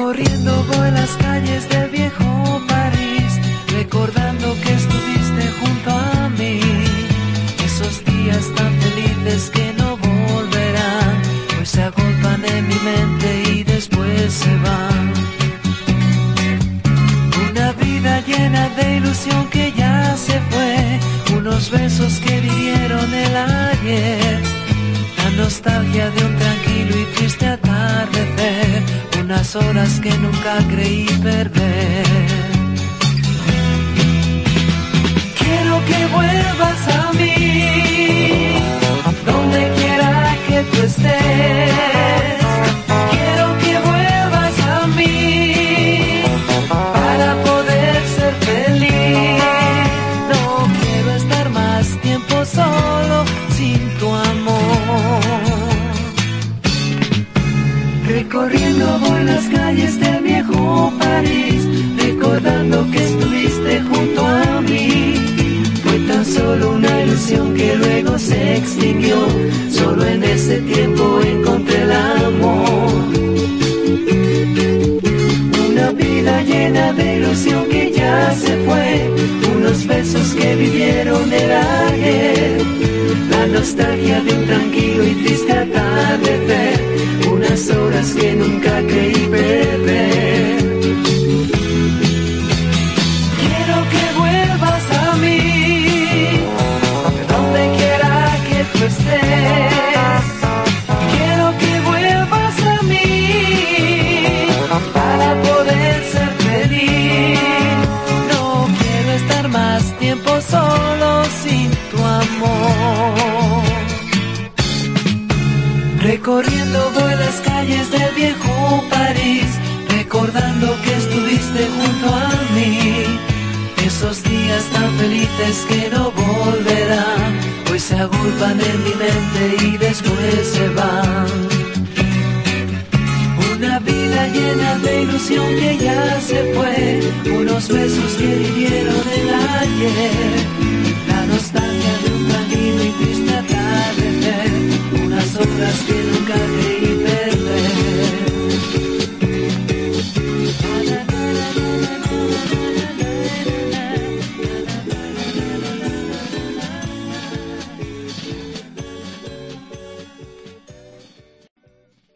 Recorriendo voy las calles del viejo París, recordando que estuviste junto a mí. Esos días tan felices que no volverán, hoy se agolpan en mi mente y después se van. Una vida llena de ilusión que ya se fue, unos besos que vivieron el ayer, la nostalgia de un tranquilo y triste atardecer horas que nunca creí perder. Quiero que vuelvas a mí, donde quiera que tú estés. Quiero que vuelvas a mí para poder ser feliz. No quiero estar más tiempo solo sin tu amor. Recorriendo las calles del viejo París, recordando que estuviste junto a mí. Fue tan solo una ilusión que luego se extinguió. Solo en ese tiempo encontré el amor. Una vida llena de ilusión que ya se fue. Unos besos que vivieron el ayer. La nostalgia de un tranquilo y triste tiempo solo sin tu amor. Recorriendo por las calles del viejo París, recordando que estuviste junto a mí. Esos días tan felices que no volverán, hoy se agolpan en mi mente y después